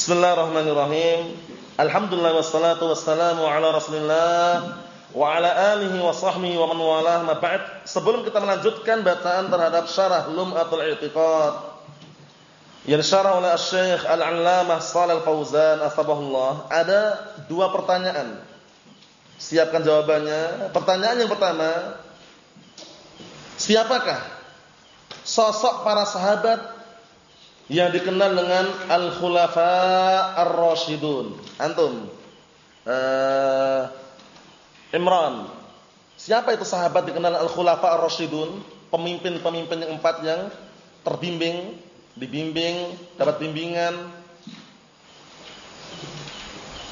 Bismillahirrahmanirrahim. Alhamdulillah wassalatu wassalamu ala Rasulillah wa ala alihi wa sahbihi wa man walah ma ba'd. Sebelum kita melanjutkan bacaan terhadap syarah Lum'atul I'tiqad yang syarah oleh Syekh Al-Allamah Shalal Fauzan asbahullah, ada dua pertanyaan. Siapkan jawabannya. Pertanyaan yang pertama, siapakah sosok para sahabat yang dikenal dengan al-khulafa ar-rasyidun. Antum. Uh, Imran. Siapa itu sahabat dikenal al-khulafa ar-rasyidun? Pemimpin-pemimpin yang empat yang terbimbing, dibimbing, dapat bimbingan.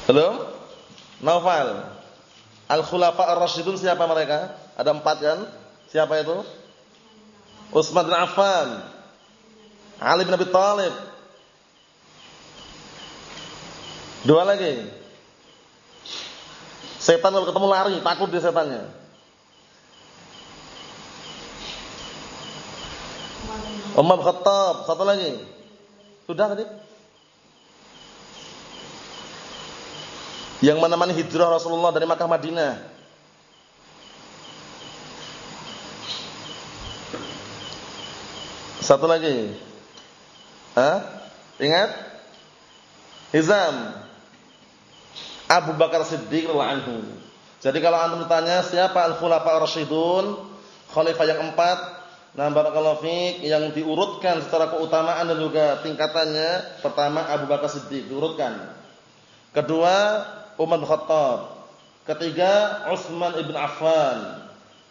Belum? Naufal. Al-khulafa ar-rasyidun siapa mereka? Ada empat kan? Siapa itu? Utsman bin Affan, Ali bin Abi Thalib. Dua lagi. Setan kalau ketemu lari, takut dia setannya. Umar Khattab, satu lagi. Sudah tadi? Yang menemani hijrah Rasulullah dari Makkah Madinah. Satu lagi. Hah? Ingat? Hizam. Abu Bakar Siddiq radhiyallahu Jadi kalau antum ditanya siapa al-khulafa ar-rasyidun, khalifah yang empat, nah barakallahu fiik yang diurutkan secara keutamaan dan juga tingkatannya, pertama Abu Bakar Siddiq diurutkan. Kedua Umar bin Khattab. Ketiga Utsman ibn Affan.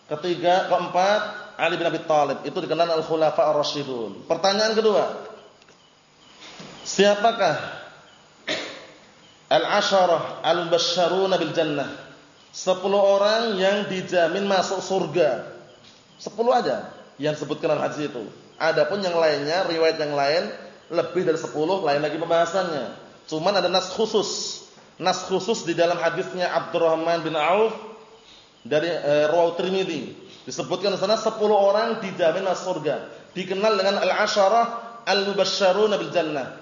Ketiga, keempat Ali bin Abi Thalib. Itu dikenal al-khulafa ar-rasyidun. Pertanyaan kedua, Siapakah al-asharah al-basyaruna bil jannah? Sepuluh orang yang dijamin masuk surga. Sepuluh aja yang sebutkan dalam hadis itu. Adapun yang lainnya, riwayat yang lain lebih dari sepuluh, lain lagi pembahasannya. Cuman ada nas khusus. Nas khusus di dalam hadisnya Abdurrahman bin Auf dari e, Rawi Tirmizi. Disebutkan di sana sepuluh orang dijamin masuk surga. Dikenal dengan al-asharah al-mubasysyaruna bil jannah.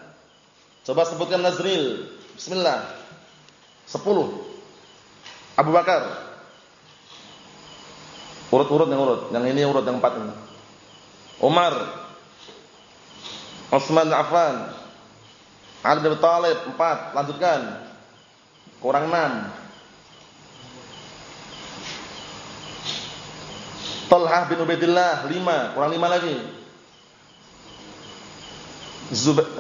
Coba sebutkan Nazril. Bismillah. Sepuluh. Abu Bakar. Urut-urut yang urut. Yang ini urut yang empat ini. Umar. Utsman Affan. Ali bin Thalib empat. Lanjutkan. Kurang enam. Talhah bin Ubaidillah lima. Kurang lima lagi. Zubair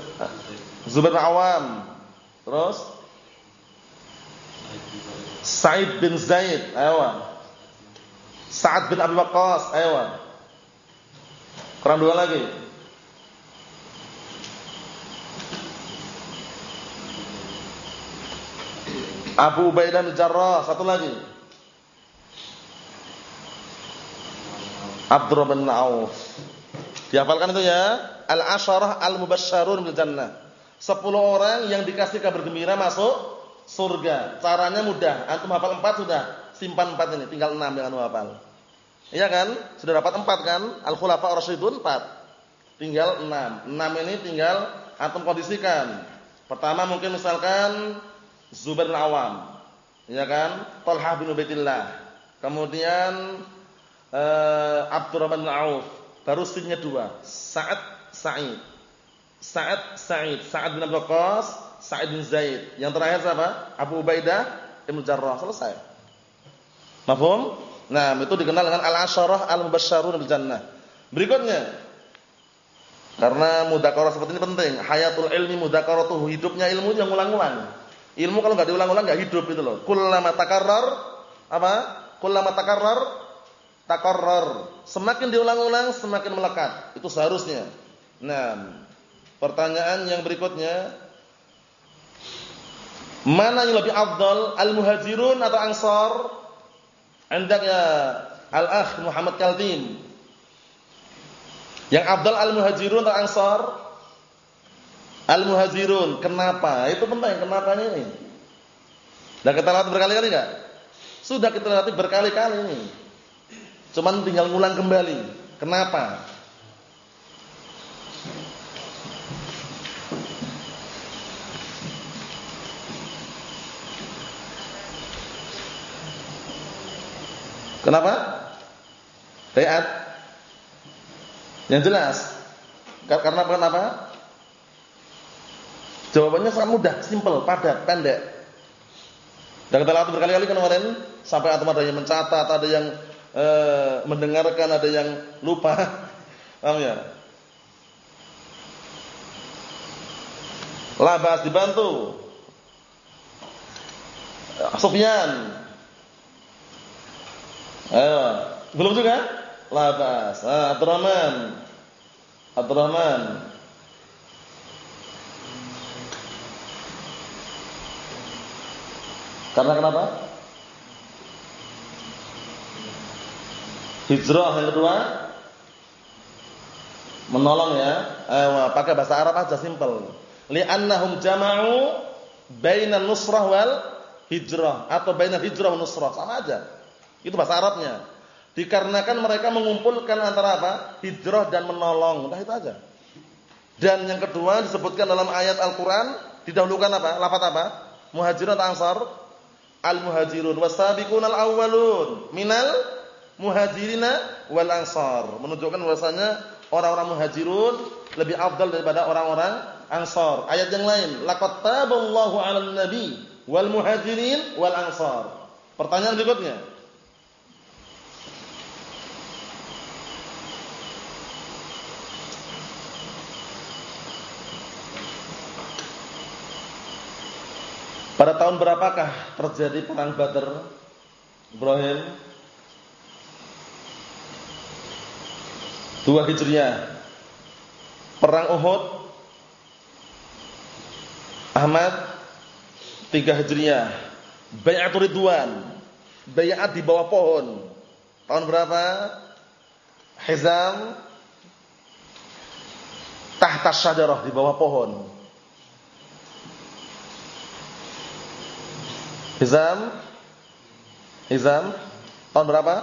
Zubair bin Awam. Terus Sa'id bin Zaid, ayo. Sa'ad bin Abi Waqqas, ayo. Kurang dua lagi. Abu Ubaidah bin Jarrah, satu lagi. Abdurrahman bin Auf. Dihafalkan itu ya. Al-asyarah al-mubasysyarun bil jannah. Sepuluh orang yang dikasih kabar gembira masuk surga. Caranya mudah. Antum hafal empat sudah. Simpan empat ini. Tinggal enam yang antum hafal. Iya kan? Sudah dapat empat kan? Al-Khulafa Rasyidun empat. Tinggal enam. Enam ini tinggal antum kondisikan. Pertama mungkin misalkan Zubair Awam. Iya kan? Talhah bin Ubaidillah. Kemudian uh, Abdurrahman bin Auf. Baru sinnya dua. Sa'ad Sa'id. Sa'ad Sa'id, Sa'ad bin Abi Waqqas, Sa'id bin Zaid. Yang terakhir siapa? Abu Ubaidah Ibnu Jarrah. Selesai. Mafhum? Nah, itu dikenal dengan al-asyarah al-mubasysyarun bil jannah. Berikutnya, karena mudzakarah seperti ini penting. Hayatul ilmi mudzakaratuhu, hidupnya ilmu yang ulang-ulang. Ilmu kalau enggak diulang-ulang enggak hidup itu loh. Kullama takarrar apa? Kullama takarrar takarrar. Semakin diulang-ulang semakin melekat. Itu seharusnya. Nah, Pertanyaan yang berikutnya, mana yang lebih afdal, al-muhajirun atau ansar? Hendaknya al-akh Muhammad Kaltim. Yang afdal al-muhajirun atau ansar? Al-muhajirun. Kenapa? Itu penting kenapanya ini. Dan kita latih berkali-kali enggak? Sudah kita latih berkali-kali ini. Cuman tinggal ngulang kembali. Kenapa? Kenapa? Reat. Yang jelas. Karena kenapa? Jawabannya sangat mudah, simple, padat, pendek. Dan kita lihat berkali-kali kemarin sampai atau ada yang mencatat, ada yang e, mendengarkan, ada yang lupa. Paham ya? Labas dibantu. Sufyan. Ayo, belum juga? Labas. Ah, Abdurrahman. Abdurrahman. Karena kenapa? Hijrah yang kedua menolong ya. Ayo, pakai bahasa Arab aja simple. Li'annahum jama'u bainan nusrah wal hijrah atau bainan hijrah wal nusrah sama aja. Itu bahasa Arabnya. Dikarenakan mereka mengumpulkan antara apa? Hijrah dan menolong. Udah itu aja. Dan yang kedua disebutkan dalam ayat Al-Qur'an didahulukan apa? Lafaz apa? Muhajirun atau Ansar? al-muhajirun wasabiqunal awwalun minal muhajirina wal ansar. Menunjukkan bahwasanya orang-orang muhajirun lebih afdal daripada orang-orang ansar. Ayat yang lain, laqad taballahu 'alan nabi wal muhajirin wal ansar. Pertanyaan berikutnya. Pada tahun berapakah terjadi perang Badar? Ibrahim Dua Hijriah Perang Uhud Ahmad Tiga Hijriah Bayatul Ridwan Bayat di bawah pohon Tahun berapa? Hizam Tahta syajarah di bawah pohon Hizam Hizam tahun berapa?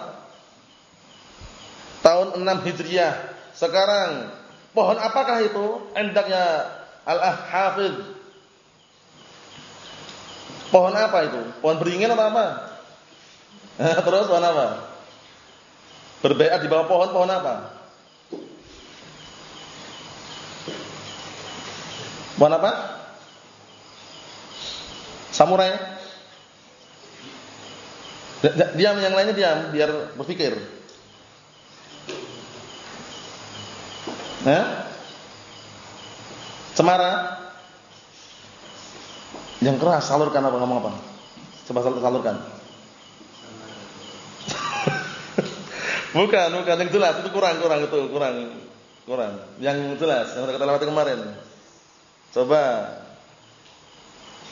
Tahun 6 Hijriah. Sekarang pohon apakah itu? Endaknya Al-Hafidh. Pohon apa itu? Pohon beringin atau apa? Terus pohon apa? Berbaikat di bawah pohon pohon apa? Pohon apa? Samurai. Diam yang lainnya diam biar berpikir. Nah, Cemara yang keras salurkan apa ngomong apa? Coba salurkan. bukan, bukan yang jelas itu kurang, kurang itu kurang, kurang. Yang jelas yang kita lewati kemarin. Coba.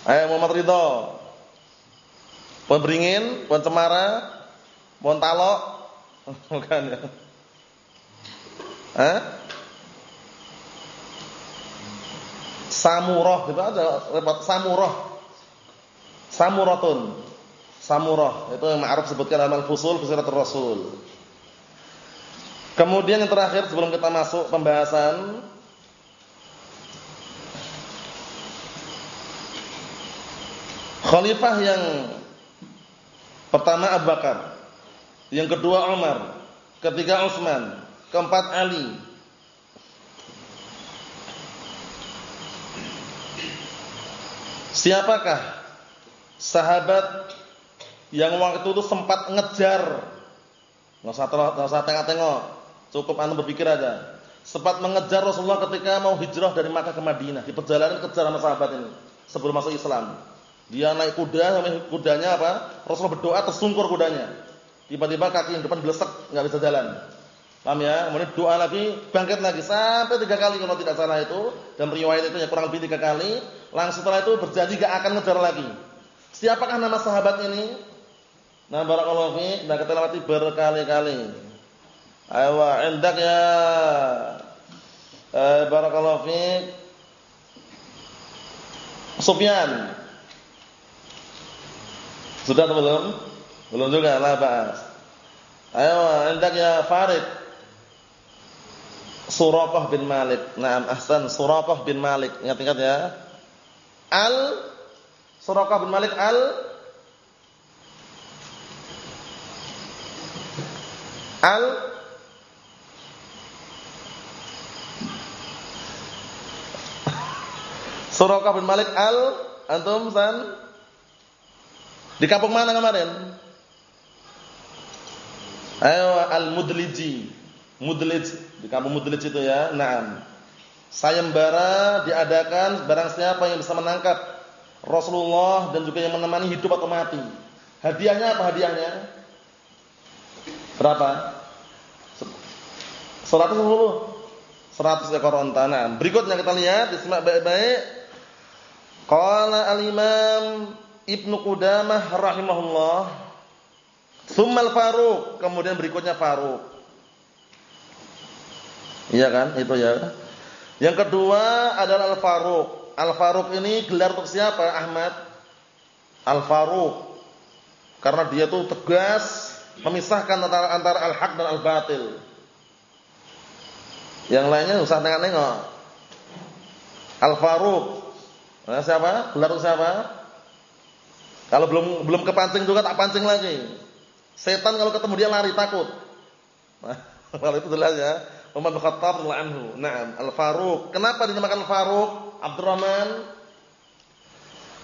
Ayo Muhammad Ridho. Pohon beringin, pohon cemara, pohon talok. Bukan ya. Hah? Samuroh itu aja repot samuroh. Samuratun. Samuroh itu yang Arab sebutkan dalam al-fusul fi rasul. Kemudian yang terakhir sebelum kita masuk pembahasan Khalifah yang Pertama Abu Bakar, yang kedua Umar, ketiga Utsman, keempat Ali. Siapakah sahabat yang waktu itu sempat ngejar? Enggak usah usah tengok-tengok, cukup anda berpikir aja. Sempat mengejar Rasulullah ketika mau hijrah dari Makkah ke Madinah, di perjalanan kejar sama sahabat ini sebelum masuk Islam. Dia naik kuda sampai kudanya apa? Rasulullah berdoa tersungkur kudanya. Tiba-tiba kaki yang depan belesek, enggak bisa jalan. Paham ya? Kemudian doa lagi, bangkit lagi sampai tiga kali kalau tidak salah itu. Dan riwayat itu ya kurang lebih tiga kali. Langsung setelah itu berjanji enggak akan ngejar lagi. Siapakah nama sahabat ini? Nah, barakallahu fi, sudah kita lewati berkali-kali. Ayo, endak ya. Eh, barakallahu fi. Sufyan sudah atau belum? Belum juga, lah bahas. Ayo, hendak ya Farid. Suraqah bin Malik. Naam, ahsan, Suraqah bin Malik. Ingat-ingat ya. Al Suraqah bin Malik al Al Suraka bin Malik Al antum san di kampung mana kemarin? Ayo Al-Mudliji. Mudlij di kampung Mudlij itu ya. Naam. Sayembara diadakan barang siapa yang bisa menangkap Rasulullah dan juga yang menemani hidup atau mati. Hadiahnya apa hadiahnya? Berapa? 110. 100 ekor unta. Nah, berikutnya kita lihat disimak baik-baik. Qala al-Imam Ibnu Qudamah rahimahullah. Tsummal Faruq, kemudian berikutnya Faruq. Iya kan? Itu ya. Yang kedua adalah Al-Faruq. Al-Faruq ini gelar untuk siapa, Ahmad? Al-Faruq. Karena dia tuh tegas memisahkan antara antara al-haq dan al-batil. Yang lainnya usah tengok-tengok. Al-Faruq. Nah, siapa? Gelar untuk siapa? Kalau belum belum kepancing juga tak pancing lagi. Setan kalau ketemu dia lari takut. Nah, kalau itu jelas ya. Umar bin Khattab anhu. Naam, Al-Faruq. Kenapa dinamakan Al-Faruq? Abdurrahman.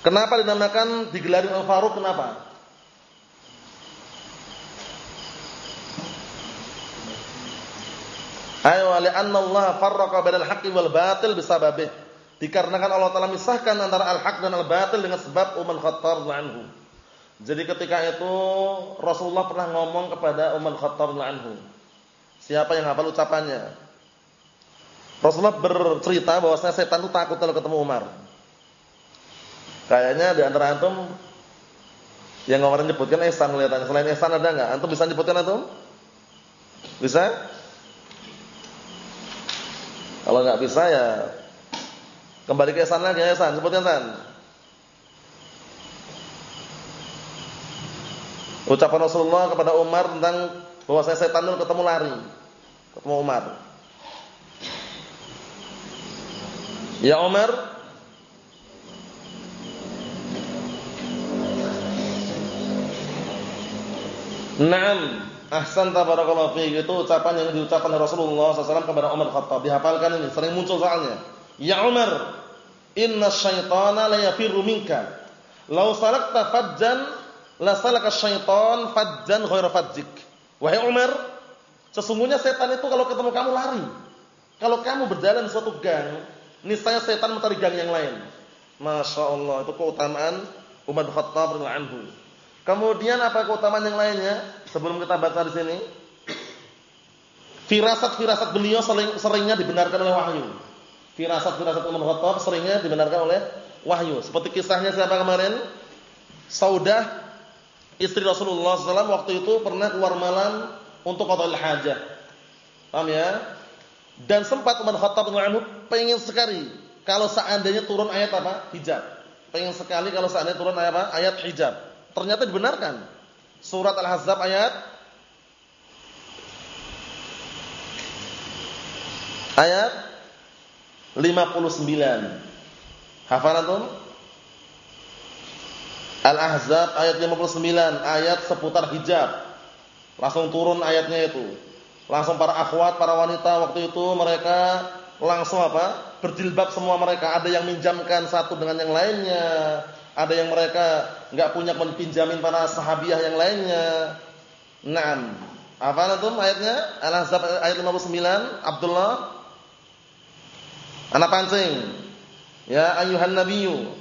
Kenapa dinamakan digelarin Al-Faruq? Kenapa? Ayo, li'anna Allah farraqa bainal haqqi wal batil bisababih. Dikarenakan Allah Taala misahkan antara al-haq dan al-batil dengan sebab Umar Khattab anhu. Jadi ketika itu Rasulullah pernah ngomong kepada Umar Khattab anhu. Siapa yang hafal ucapannya? Rasulullah bercerita bahwa setan itu takut kalau ketemu Umar. Kayaknya di antara antum yang kemarin nyebutkan Ihsan kelihatannya. Selain Ihsan ada enggak? Antum bisa nyebutkan antum? Bisa? Kalau enggak bisa ya Kembali ke Ihsan lagi Ihsan, sebutkan Ihsan. Ucapan Rasulullah kepada Umar tentang bahwa saya setan itu ketemu lari. Ketemu Umar. Ya Umar, Naam, ahsan tabarakallahu fiik itu ucapan yang diucapkan Rasulullah SAW kepada Umar Khattab. Dihafalkan ini, sering muncul soalnya. Ya Umar, inna syaitana la yafirru minka. Lau salakta fajjan la salaka syaitan fajjan ghaira fajjik. Wahai Umar, sesungguhnya setan itu kalau ketemu kamu lari. Kalau kamu berjalan suatu gang, niscaya setan mencari gang yang lain. Masya Allah, itu keutamaan Umar bin Khattab anhu. Kemudian apa keutamaan yang lainnya? Sebelum kita baca di sini, firasat-firasat beliau sering, seringnya dibenarkan oleh wahyu. Firasat-firasat Umar Khattab seringnya dibenarkan oleh wahyu. Seperti kisahnya siapa kemarin? Saudah istri Rasulullah SAW waktu itu pernah keluar malam untuk qada'il hajah. Paham ya? Dan sempat Umar Khattab anhu pengen sekali kalau seandainya turun ayat apa? Hijab. Pengen sekali kalau seandainya turun ayat apa? Ayat hijab. Ternyata dibenarkan. Surat Al-Ahzab ayat ayat 59. Hafalan? Al-Ahzab ayat 59, ayat seputar hijab. Langsung turun ayatnya itu. Langsung para akhwat, para wanita waktu itu mereka langsung apa? Berjilbab semua mereka. Ada yang minjamkan satu dengan yang lainnya. Ada yang mereka enggak punya pinjamin para sahabiah yang lainnya. Naam. Apa ayatnya? Al-Ahzab ayat 59, Abdullah Anak pancing. Ya ayuhan nabiyyu.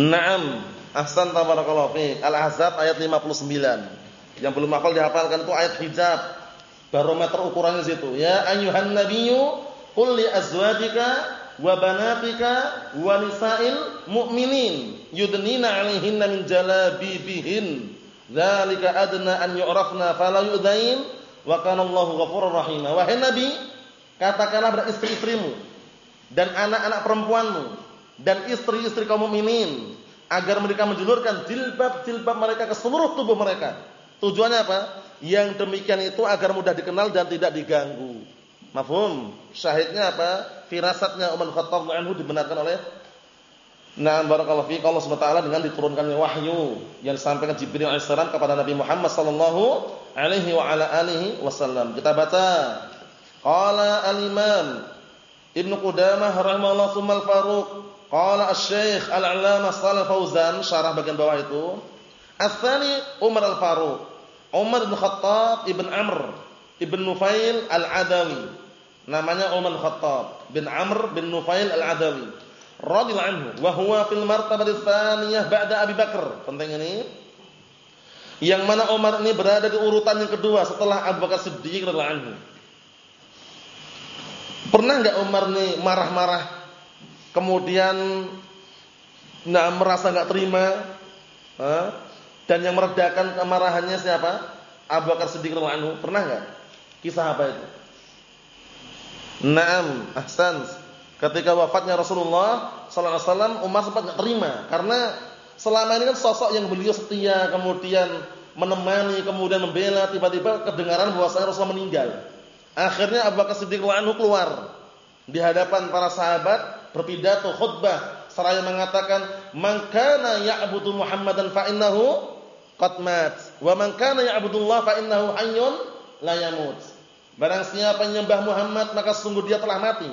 Naam, ahsan tabarakallahu fi. Al-Ahzab ayat 59. Yang belum hafal dihafalkan itu ayat hijab. Barometer ukurannya situ. Ya ayuhan nabiyyu qul li azwajika wa banatika wa nisa'il mu'minin yudnina 'alaihinna min jalabibihin. Dzalika adna an yu'rafna fala yu'dain wa kana Allahu ghafurur rahim. Wahai nabi katakanlah pada istri-istrimu dan anak-anak perempuanmu dan istri-istri kaum mukminin agar mereka menjulurkan jilbab-jilbab mereka ke seluruh tubuh mereka. Tujuannya apa? Yang demikian itu agar mudah dikenal dan tidak diganggu Mafhum? Syahidnya apa? Firasatnya Umar Khattab anhu dibenarkan oleh Nah, barakallahu fiik Allah Subhanahu dengan diturunkannya wahyu yang disampaikan Jibril alaihissalam kepada Nabi Muhammad sallallahu alaihi wa ala alihi wasallam. Kita baca. Qala al-Imam Ibnu Qudamah rahimahullah tsumma al-Faruq qala asy-Syaikh al-'Allamah Shalal Fauzan syarah bagian bawah itu. Ats-tsani Umar al-Faruq. Umar bin Khattab ibn Amr ibn Nufail al-Adawi. Namanya Umar Khattab bin Amr bin Nufail al-Adawi radhiyallahu anhu wa huwa fil martabati tsaniyah ba'da Abi Bakar. Penting ini. Yang mana Umar ini berada di urutan yang kedua setelah Abu Bakar Siddiq radhiyallahu anhu. Pernah enggak Umar ini marah-marah kemudian nah merasa enggak terima? Dan yang meredakan kemarahannya siapa? Abu Bakar Siddiq radhiyallahu anhu. Pernah enggak? Kisah apa itu? Naam, ahsan. Ketika wafatnya Rasulullah sallallahu alaihi wasallam, Umar sempat enggak terima karena selama ini kan sosok yang beliau setia, kemudian menemani, kemudian membela, tiba-tiba kedengaran bahwasanya Rasulullah meninggal. Akhirnya Abu Bakar Siddiq radhiyallahu keluar di hadapan para sahabat berpidato khutbah seraya mengatakan man kana ya'budu Muhammadan fa innahu qad mat wa man kana ya'budullah fa innahu hayyun la yamut. Barang siapa yang menyembah Muhammad maka sungguh dia telah mati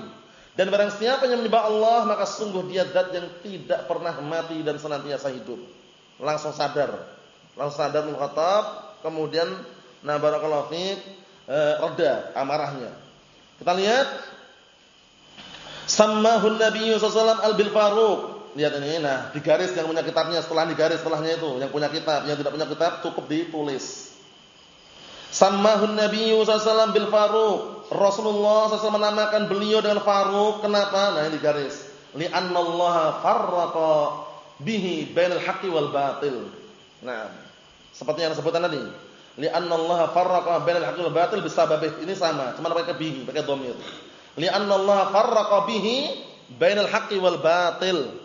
dan barang siapa yang menyembah Allah maka sungguh dia zat yang tidak pernah mati dan senantiasa hidup. Langsung sadar. Langsung sadar mengkhatab, kemudian na barakallahu fiik eh, reda amarahnya. Kita lihat Sammahun Nabi sallallahu al-bil Faruq. Lihat ini nah, di garis yang punya kitabnya setelah di garis setelahnya itu, yang punya kitab, yang tidak punya kitab cukup ditulis. Sammahun Nabi sallallahu bil Faruq. Rasulullah SAW menamakan beliau dengan Faruq. Kenapa? Nah ini garis. Li'anna Allah farraqa bihi bainal haqqi wal batil. Nah, seperti yang disebutkan tadi. Li'anna Allah farraqa bainal haqqi wal batil bisababih. Ini sama, cuma pakai bihi, pakai dhamir. Li'anna Allah farraqa bihi bainal haqqi wal batil.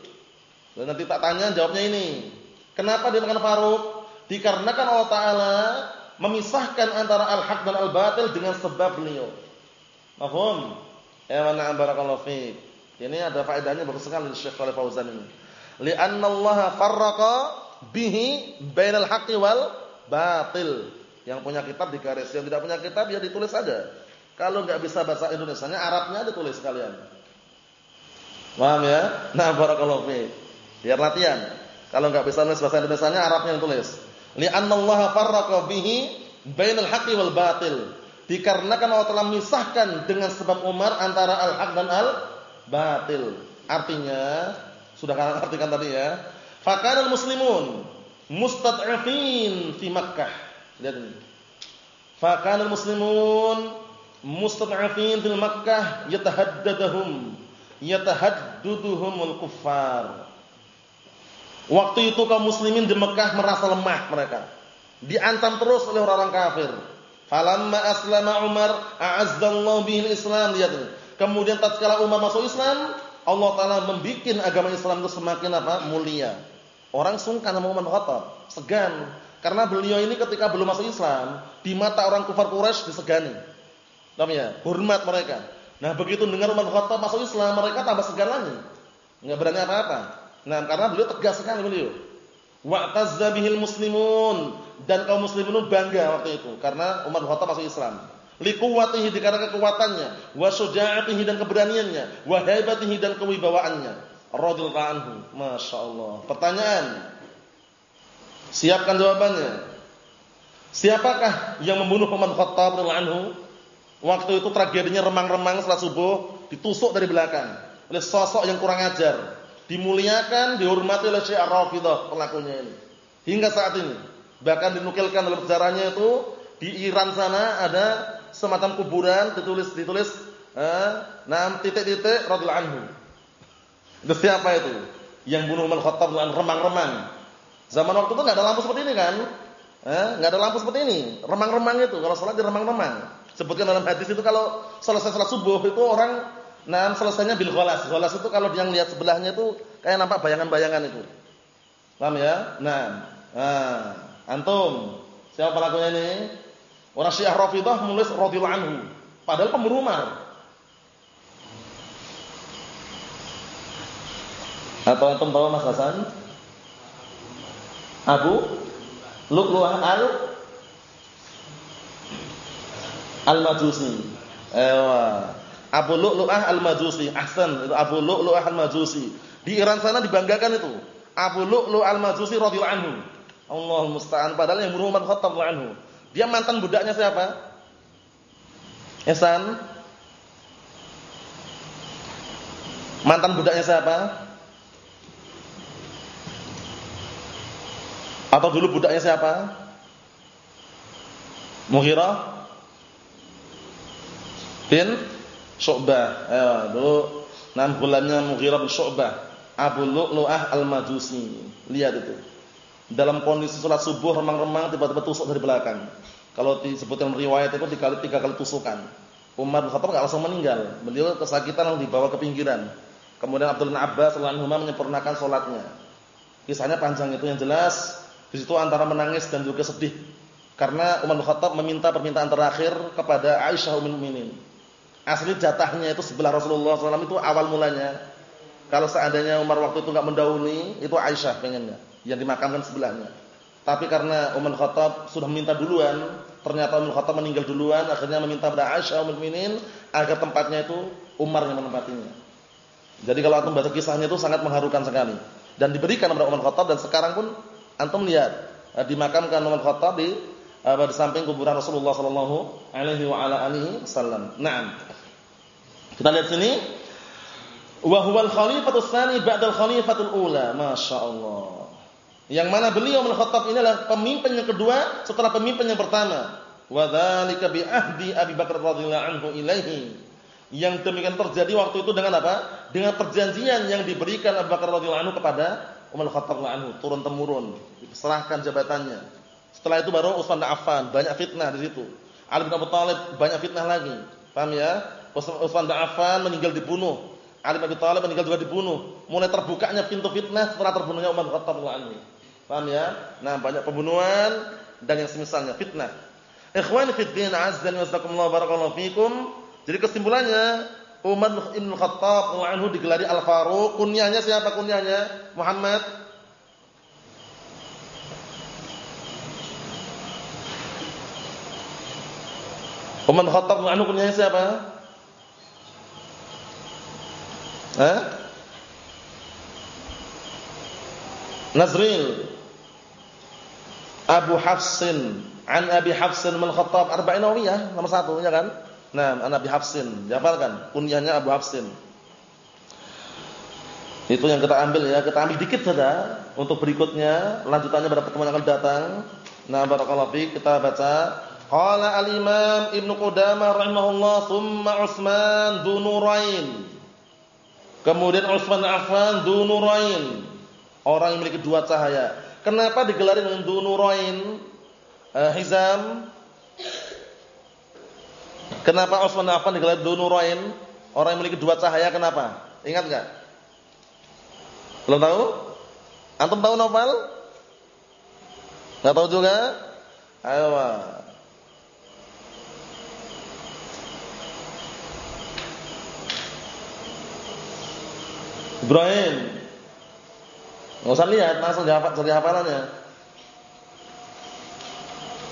Dan nanti tak tanya jawabnya ini. Kenapa dia makan Faruq? Dikarenakan Allah Taala memisahkan antara al-haq dan al-batil dengan sebab beliau. Mahfum? Ya na'am barakallahu fiik. Ini ada faedahnya bagus sekali Syekh Shalih Fauzan ini. Li'anna Allah farraqa bihi bainal haqqi wal batil. Yang punya kitab digaris, yang tidak punya kitab ya ditulis saja. Kalau enggak bisa bahasa Indonesianya, Arabnya ditulis sekalian. Paham ya? Nah, barakallahu fiik. Biar latihan. Kalau enggak bisa nulis bahasa Indonesianya, Arabnya yang tulis. Li'anna Allah farraqa bihi bainal haqqi wal batil. Dikarenakan Allah telah memisahkan dengan sebab Umar antara al-haq dan al-batil. Artinya, sudah kalian artikan tadi ya. Fakanal muslimun mustad'afin fi Makkah. Lihat ini. Fakanal muslimun mustad'afin fi Makkah yatahaddadahum yatahadduduhumul kuffar. Waktu itu kaum muslimin di Mekah merasa lemah mereka. Diantam terus oleh orang-orang kafir. Falamma aslama Umar a'azzallahu bihil Islam lihat ini. Kemudian tatkala Umar masuk Islam, Allah taala membikin agama Islam itu semakin apa? mulia. Orang sungkan sama Umar Khattab, segan karena beliau ini ketika belum masuk Islam, di mata orang kafir Quraisy disegani. Paham ya? Hormat mereka. Nah, begitu dengar Umar Khattab masuk Islam, mereka tambah segan lagi. Enggak berani apa-apa. Nah, karena beliau tegas sekali beliau. Wa'tazza bihil muslimun dan kaum muslimin bangga waktu itu karena Umar bin Khattab masuk Islam. Liquwatihi dikarenakan kekuatannya, wa syuja'atihi dan keberaniannya, wa haibatihi dan kewibawaannya. Radhiyallahu anhu. Masyaallah. Pertanyaan. Siapkan jawabannya. Siapakah yang membunuh Umar bin Khattab radhiyallahu? Waktu itu tragedinya remang-remang setelah subuh ditusuk dari belakang oleh sosok yang kurang ajar dimuliakan, dihormati oleh Syekh Rafidah pelakunya ini. Hingga saat ini. Bahkan dinukilkan dalam sejarahnya itu di Iran sana ada semacam kuburan ditulis ditulis eh, titik-titik radhiyallahu anhu. Itu siapa itu? Yang bunuh Umar Khattab remang-remang. Zaman waktu itu enggak ada lampu seperti ini kan? Eh, enggak ada lampu seperti ini. Remang-remang itu kalau salat di remang-remang. Sebutkan dalam hadis itu kalau selesai salat subuh itu orang Nah, selesainya bil ghalas. Ghalas itu kalau dia lihat sebelahnya itu kayak nampak bayangan-bayangan itu. Paham ya? Nah, nah, antum siapa pelakunya ini? Orang Syiah Rafidhah menulis radhiyallahu anhu. Padahal pemburu Umar. Atau antum tahu Mas Hasan? Abu Lu'lu'ah al Al-Majusi. Ewa. Abu Lu'lu'ah Al-Majusi. Ahsan, itu Abu Lu'lu'ah Al-Majusi. Di Iran sana dibanggakan itu. Abu Lu'lu'ah Al-Majusi radhiyallahu anhu. Allah musta'an padahal yang bunuh Umar Khattab anhu. Dia mantan budaknya siapa? Ihsan. Mantan budaknya siapa? Atau dulu budaknya siapa? Mughirah bin Syu'bah. Ya, dulu nama bulannya Mughirah bin Syu'bah. Abu Lu'lu'ah Al-Majusi. Lihat itu. Dalam kondisi sholat subuh remang-remang tiba-tiba tusuk dari belakang. Kalau disebutkan riwayat itu tiga kali, tiga kali tusukan. Umar bin Khattab enggak langsung meninggal. Beliau kesakitan lalu dibawa ke pinggiran. Kemudian Abdul bin Abbas radhiyallahu menyempurnakan salatnya. Kisahnya panjang itu yang jelas di situ antara menangis dan juga sedih. Karena Umar bin Khattab meminta permintaan terakhir kepada Aisyah ummul mukminin. Asli jatahnya itu sebelah Rasulullah SAW itu awal mulanya. Kalau seandainya Umar waktu itu enggak mendahului, itu Aisyah pengennya yang dimakamkan sebelahnya. Tapi karena Umar Khattab sudah meminta duluan, ternyata Umar Khattab meninggal duluan, akhirnya meminta kepada Aisyah ummul mukminin agar tempatnya itu Umar yang menempatinya. Jadi kalau antum baca kisahnya itu sangat mengharukan sekali dan diberikan kepada Umar Khattab dan sekarang pun Antum lihat eh, dimakamkan Umar Khattab di apa di samping kuburan Rasulullah sallallahu alaihi wa ala alihi wasallam. Naam. Kita lihat sini. Wa huwal khalifatus tsani ba'dal khalifatul ula. Masyaallah. Yang mana beliau Umar Khattab ini adalah pemimpin yang kedua setelah pemimpin yang pertama. Wa dzalika bi ahdi Abi Bakar radhiyallahu anhu ilaihi. Yang demikian terjadi waktu itu dengan apa? Dengan perjanjian yang diberikan Abu Bakar radhiyallahu anhu kepada Umar Khattab anhu turun temurun, diserahkan jabatannya. Setelah itu baru Utsman bin Affan, banyak fitnah di situ. Ali bin Abi Thalib banyak fitnah lagi. Paham ya? Utsman bin Affan meninggal dibunuh. Ali bin Abi Thalib meninggal juga dibunuh. Mulai terbukanya pintu fitnah setelah terbunuhnya Umar Khattab anhu. Paham ya? Nah, banyak pembunuhan dan yang semisalnya fitnah. Ikhwani fid din azza wa jalla barakallahu fikum. Jadi kesimpulannya Umar bin Khattab anhu digelari Al-Faruq, kunyahnya siapa kunyahnya? Muhammad Umar Khattab anhu kunyahnya siapa? Eh? Nazril Abu Hafsin an Abi Hafsin bin Khattab Arba'in Nawawiyah nomor satu ya kan? Nah, Nabi Hafsin, dihafalkan kunyahnya Abu Hafsin. Itu yang kita ambil ya, kita ambil dikit saja untuk berikutnya, lanjutannya pada pertemuan yang akan datang. Nah, barakallahu fiik kita baca Qala al-Imam Ibnu Qudamah rahimahullah thumma Utsman dunurain. Kemudian Utsman Affan dunurain. Orang yang memiliki dua cahaya. Kenapa digelari dengan dunurain? Uh, Hizam Kenapa Utsman Affan digelar Dunurain? Orang yang memiliki dua cahaya kenapa? Ingat enggak? Belum tahu? Antum tahu novel? Enggak tahu juga? Ayo. Ibrahim. Enggak usah lihat, langsung jadi hafalannya.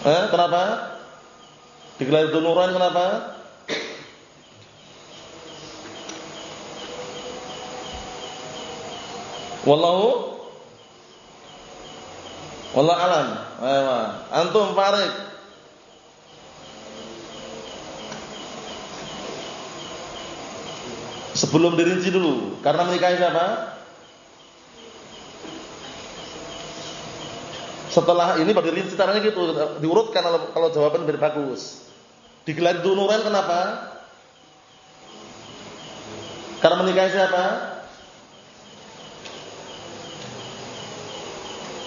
Eh, kenapa? Digelar Dunuran kenapa? Wallahu Wallahu alam. Ayo, antum Farid. Sebelum dirinci dulu, karena menikahi siapa? Setelah ini baru dirinci caranya gitu, diurutkan kalau, kalau jawaban lebih bagus. Digelar dunuran kenapa? Karena menikahi siapa?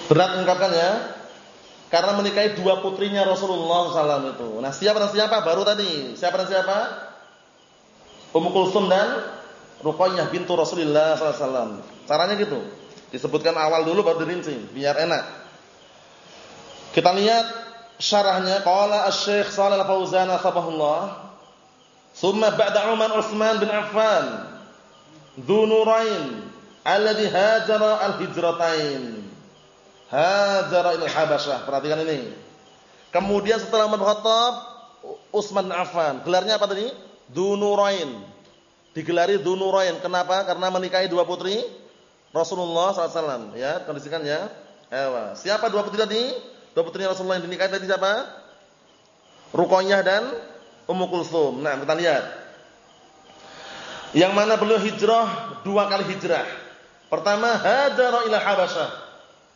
Berat ya? Karena menikahi dua putrinya Rasulullah SAW itu. Nah siapa dan siapa? Baru tadi. Siapa dan siapa? Ummu Kulsum dan Ruqayyah bintu Rasulullah SAW. Caranya gitu. Disebutkan awal dulu baru dirinci. Biar enak. Kita lihat syarahnya qala Asy-Syaikh Shalal Fauzan sabahullah Summa ba'da Umar Utsman bin Affan Dzunurain alladhi hajara al-hijratain. Hajara ila Habasyah. Perhatikan ini. Kemudian setelah Umar Khattab, Utsman bin Affan. Gelarnya apa tadi? Dzunurain. Digelari Dzunurain. Kenapa? Karena menikahi dua putri Rasulullah SAW. Ya, kondisikan ya. Ewa. Siapa dua putri tadi? Dua putri Rasulullah yang dinikahi tadi siapa? Ruqayyah dan Ummu Kulsum. Nah, kita lihat. Yang mana beliau hijrah dua kali hijrah. Pertama hajara ila Habasyah.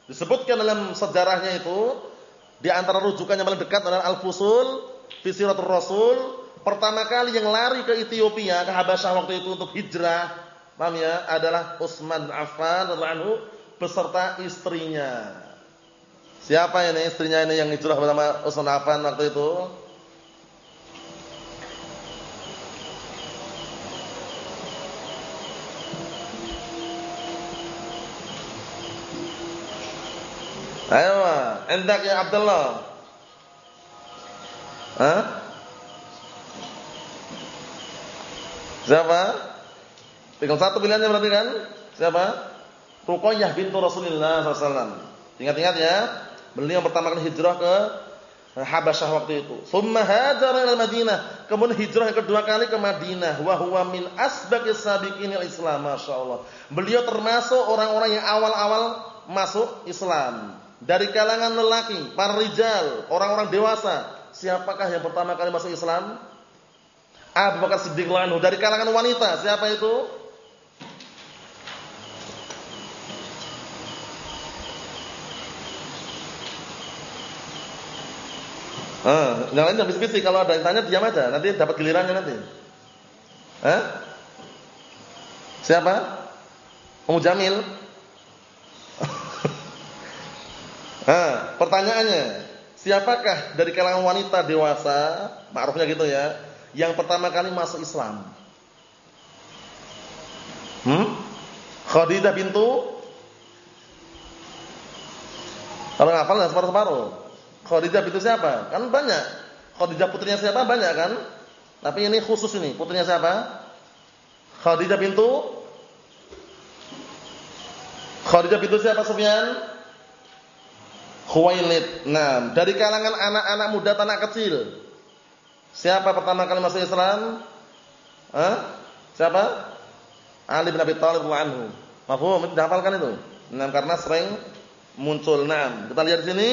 Disebutkan dalam sejarahnya itu di antara rujukan yang paling dekat adalah Al-Fusul fi Siratul Rasul. Pertama kali yang lari ke Ethiopia, ke Habasyah waktu itu untuk hijrah, paham ya? Adalah Utsman Affan radhiyallahu beserta istrinya. Siapa ini istrinya ini yang hijrah bersama Utsman Affan waktu itu? Ayo, endak ya Abdullah. Hah? Siapa? Tinggal satu pilihannya berarti kan? Siapa? Ruqayyah bintu Rasulullah SAW. Ingat-ingat ya, beliau pertama kali hijrah ke Habasyah waktu itu. Summa hajara ila Madinah. Kemudian hijrah yang kedua kali ke Madinah. Wa huwa min asbaqis sabiqin Islam, masyaallah. Beliau termasuk orang-orang yang awal-awal masuk Islam. Dari kalangan lelaki, para rijal, orang-orang dewasa. Siapakah yang pertama kali masuk Islam? Abu Bakar Siddiq Dari kalangan wanita, siapa itu? Ah, yang lain jangan bisik-bisik kalau ada yang tanya diam aja, nanti dapat gilirannya nanti. Eh? Siapa? Ummu Jamil. ah, pertanyaannya, siapakah dari kalangan wanita dewasa, ma'rufnya gitu ya, yang pertama kali masuk Islam? Hmm? Khadidah bintu Kalau ngapal enggak separuh-separuh. Khadijah itu siapa? Kan banyak. Khadijah putrinya siapa? Banyak kan? Tapi ini khusus ini, putrinya siapa? Khadijah pintu Khadijah pintu siapa Sufyan? Khuwailid. Nah, dari kalangan anak-anak muda tanah kecil. Siapa pertama kali masuk Islam? Hah? Siapa? Ali bin Abi Thalib anhu. Mafhum? Dihafalkan itu. Nah, karena sering muncul. Nah, kita lihat di sini.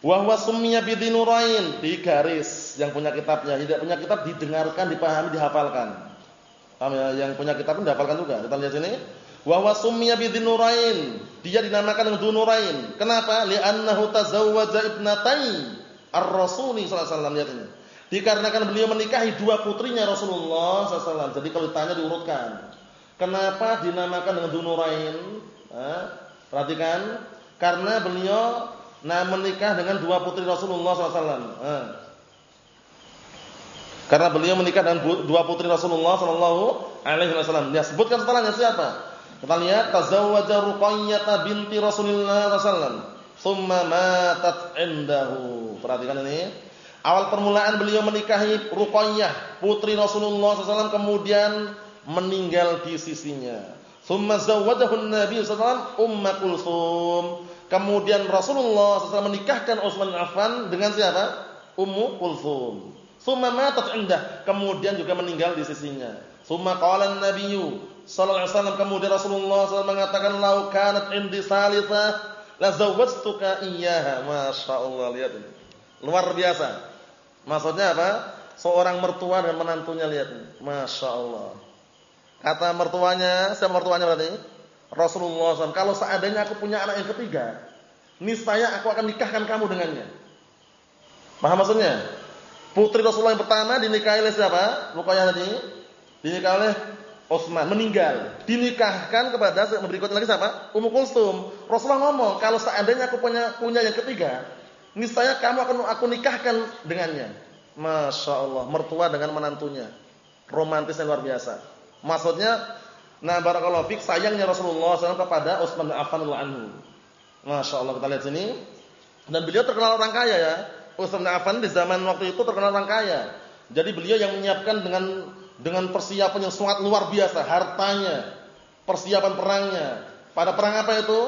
Wa huwa summiya bidinurain di garis yang punya kitabnya, tidak punya kitab didengarkan, dipahami, dihafalkan. Paham ya? Yang punya kitab pun dihafalkan juga. Kita lihat sini. Wa huwa summiya bidinurain. Dia dinamakan dengan Dunurain. Kenapa? Li'annahu tazawwaja ibnatain ar-Rasuli sallallahu alaihi wasallam lihat ini. Dikarenakan beliau menikahi dua putrinya Rasulullah SAW. Jadi kalau ditanya diurutkan. Kenapa dinamakan dengan Dunurain? Nah, perhatikan. Karena beliau nah menikah dengan dua putri Rasulullah SAW. Eh. Karena beliau menikah dengan dua putri Rasulullah Sallallahu Alaihi Wasallam. Dia sebutkan setelahnya siapa? Kita lihat tazawwaja Ruqayyah binti Rasulullah Sallallahu Summa matat indahu. Perhatikan ini. Awal permulaan beliau menikahi Ruqayyah, putri Rasulullah SAW kemudian meninggal di sisinya. Summa zawwajahu Nabi sallallahu Umma Kulsum. Kemudian Rasulullah SAW menikahkan Utsman Affan dengan siapa? Ummu Kulthum. Summa matat indah. Kemudian juga meninggal di sisinya. Summa qala an-nabiyyu sallallahu alaihi wasallam kemudian Rasulullah SAW mengatakan lau kanat indi salitsah la zawwajtuka iyyaha. Masyaallah lihat ini. Luar biasa. Maksudnya apa? Seorang mertua dan menantunya lihat. Masya Allah. Kata mertuanya, siapa mertuanya berarti? Rasulullah SAW, kalau seandainya aku punya anak yang ketiga, niscaya aku akan nikahkan kamu dengannya. Paham maksudnya? Putri Rasulullah yang pertama dinikahi oleh siapa? Ruqayyah tadi. Dinikahi oleh Utsman, meninggal. Dinikahkan kepada berikutnya lagi siapa? Ummu Kulsum. Rasulullah ngomong, kalau seandainya aku punya punya yang ketiga, niscaya kamu akan aku nikahkan dengannya. Masya Allah, mertua dengan menantunya. Romantisnya luar biasa. Maksudnya Nah, barakallahu fik sayangnya Rasulullah SAW kepada Utsman bin Affan anhu. Masya Allah kita lihat sini. Dan beliau terkenal orang kaya ya. Utsman bin Affan di zaman waktu itu terkenal orang kaya. Jadi beliau yang menyiapkan dengan dengan persiapan yang sangat luar biasa, hartanya, persiapan perangnya. Pada perang apa itu?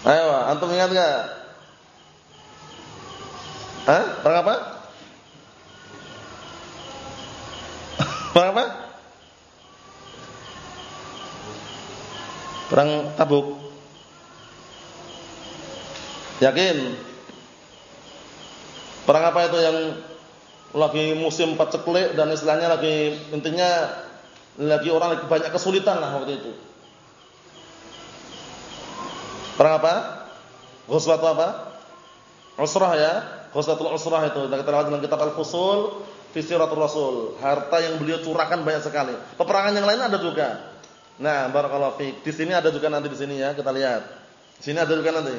Ayo, antum ingat enggak? Hah? Perang apa? perang apa? Perang Tabuk. Yakin? Perang apa itu yang lagi musim paceklik dan istilahnya lagi intinya lagi orang lagi banyak kesulitan lah waktu itu. Perang apa? Ghazwat apa? Usrah ya. Ghazwatul Usrah itu kita lihat dalam kitab Al-Fusul fi Rasul. Harta yang beliau curahkan banyak sekali. Peperangan yang lain ada juga. Nah, barakallahu fiik. Di sini ada juga nanti di sini ya, kita lihat. Di sini ada juga nanti.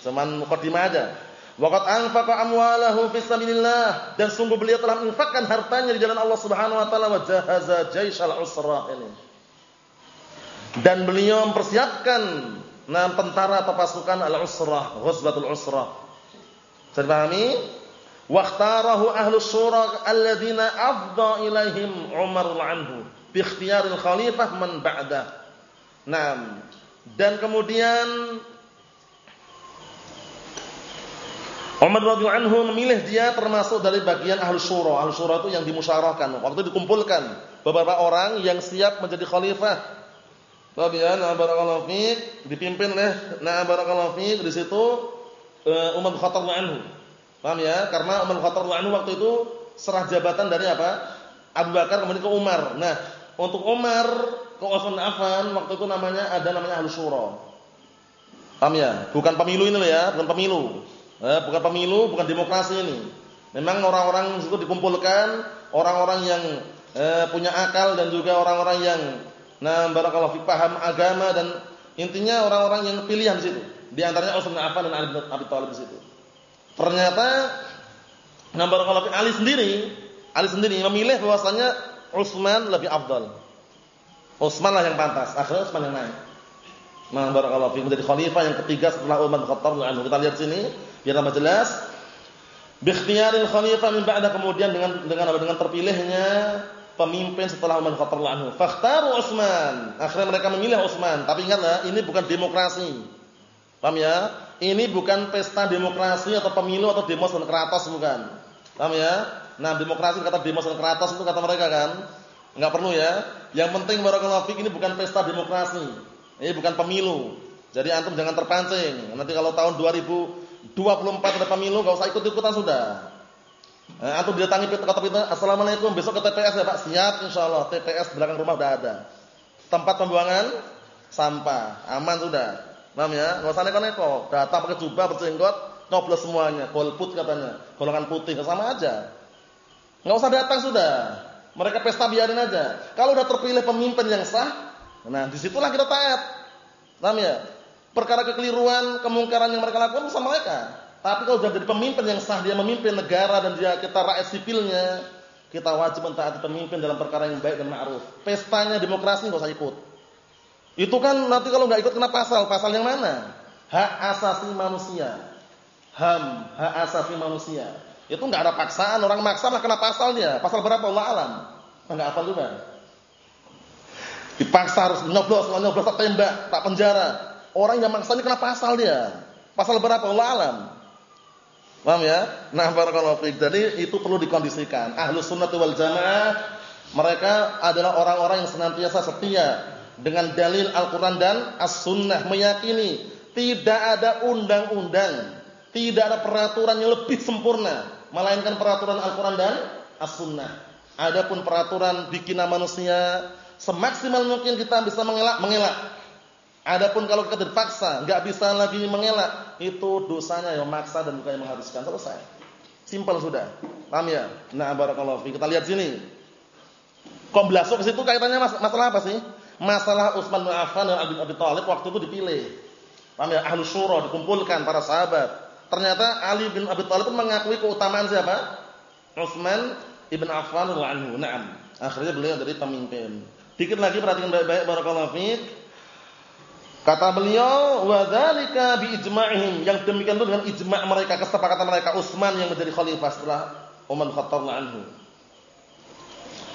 Cuman mukadimah aja. Waqad anfaqa amwalahu fi sabilillah dan sungguh beliau telah menginfakkan hartanya di jalan Allah Subhanahu wa taala wa jahaza jaishal usra ini. Dan beliau mempersiapkan nah tentara atau pasukan al-usrah, ghazwatul usrah. Saya pahami? Waqtarahu ahlus syura alladziina afdha ilaihim Umar anhu bi ikhtiyaril khalifah man ba'da. Naam. Dan kemudian Umar radhiyallahu anhu memilih dia termasuk dari bagian ahlu syura. Ahlu syura itu yang dimusyawarahkan. Waktu dikumpulkan beberapa orang yang siap menjadi khalifah. Kemudian ya, barakallahu fiik dipimpin oleh na barakallahu fiik di situ uh, Umar bin Khattab anhu. Paham ya? Karena Umar bin Khattab anhu waktu itu serah jabatan dari apa? Abu Bakar kemudian ke Umar. Nah, untuk Umar ke Utsman Affan waktu itu namanya ada namanya ahlu syura. Paham ya? Bukan pemilu ini loh ya, bukan pemilu. Eh, bukan pemilu, bukan demokrasi ini. Memang orang-orang itu dikumpulkan, orang-orang yang eh, punya akal dan juga orang-orang yang nah barakallahu fi paham agama dan intinya orang-orang yang pilihan di situ. Di antaranya Utsman bin Affan dan Ali bin Abi Thalib di situ. Ternyata nah barakallahu fi Ali sendiri, Ali sendiri memilih bahwasanya Utsman lebih afdal. Utsman lah yang pantas. Akhirnya Utsman yang naik. Nah barakallahu fi menjadi khalifah yang ketiga setelah Umar bin Khattab Kita lihat sini biar tambah jelas. Bikhtiyaril khalifah min ba'da kemudian dengan dengan dengan terpilihnya pemimpin setelah Umar Khattab anhu. Fakhtaru Utsman. Akhirnya mereka memilih Utsman. Tapi ingatlah, ini bukan demokrasi. Paham ya? Ini bukan pesta demokrasi atau pemilu atau demos dan keratas bukan. Paham ya? Nah, demokrasi kata demos dan keratas itu kata mereka kan. Enggak perlu ya. Yang penting barakallahu fik ini bukan pesta demokrasi. Ini bukan pemilu. Jadi antum jangan terpancing. Nanti kalau tahun 2000 24 ada pemilu, enggak usah ikut-ikutan sudah. Eh, atau didatangi kata pintu, "Assalamualaikum, besok ke TPS ya, Pak." Siap insyaallah, TPS belakang rumah udah ada. Tempat pembuangan sampah, aman sudah. Paham ya? Enggak usah neko-neko. Datang pakai jubah, berjenggot, nyoblos semuanya, golput katanya, golongan putih, sama aja. Enggak usah datang sudah. Mereka pesta biarin aja. Kalau udah terpilih pemimpin yang sah, nah di situlah kita taat. Paham ya? perkara kekeliruan, kemungkaran yang mereka lakukan sama mereka. Tapi kalau sudah jadi pemimpin yang sah, dia memimpin negara dan dia kita rakyat sipilnya, kita wajib mentaati pemimpin dalam perkara yang baik dan ma'ruf. Pestanya demokrasi enggak usah ikut. Itu kan nanti kalau enggak ikut kena pasal. Pasal yang mana? Hak asasi manusia. HAM, hak asasi manusia. Itu enggak ada paksaan, orang maksa lah kena dia. Pasal berapa Allah alam? Enggak hafal juga. Dipaksa harus nyoblos, nyoblos tak tembak, tak penjara. Orang yang maksa ini kena pasal dia. Pasal berapa? Allah alam. Paham ya? Nah, barakallahu fiik. Jadi itu perlu dikondisikan. Ahlus sunnah wal jamaah mereka adalah orang-orang yang senantiasa setia dengan dalil Al-Qur'an dan As-Sunnah meyakini tidak ada undang-undang, tidak ada peraturan yang lebih sempurna melainkan peraturan Al-Qur'an dan As-Sunnah. Adapun peraturan bikinan manusia semaksimal mungkin kita bisa mengelak mengelak Adapun kalau kita terpaksa, nggak bisa lagi mengelak, itu dosanya yang maksa dan bukan yang menghabiskan. Selesai. Simpel sudah. Paham ya? Nah, barakallahu fi. Kita lihat sini. Komblaso ke situ kaitannya mas masalah apa sih? Masalah Utsman bin Affan dan Abi, Abi waktu itu dipilih. Paham ya? Ahlu syura dikumpulkan para sahabat. Ternyata Ali bin Abi Thalib pun mengakui keutamaan siapa? Utsman ibn Affan radhiyallahu anhu. Naam. Akhirnya beliau jadi pemimpin. Dikit lagi perhatikan baik-baik barakallahu fiik. Kata beliau, wa dzalika bi ijma'ihim. Yang demikian itu dengan ijma' mereka, kesepakatan mereka Utsman yang menjadi khalifah setelah Umar Khattab anhu.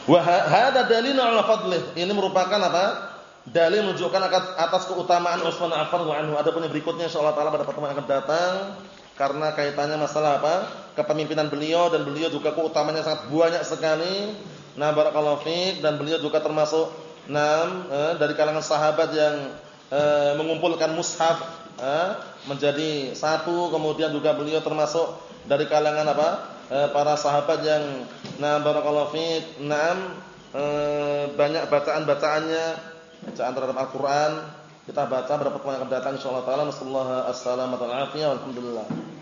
Wa hadza dalilun ala fadlih. Ini merupakan apa? Dalil menunjukkan atas keutamaan Utsman wa anhu. Adapun yang berikutnya insyaallah taala pada pertemuan akan datang karena kaitannya masalah apa? kepemimpinan beliau dan beliau juga keutamanya sangat banyak sekali. Nah, barakallahu fiik dan beliau juga termasuk enam eh, dari kalangan sahabat yang eh, mengumpulkan mushaf eh, menjadi satu, kemudian juga beliau termasuk dari kalangan apa? Eh, para sahabat yang nah barakallahu fiik, enam eh, banyak bacaan-bacaannya, bacaan terhadap Al-Qur'an. Kita baca pada pertemuan akan datang insyaallah taala. Nasallahu alaihi wasallam. Alhamdulillah.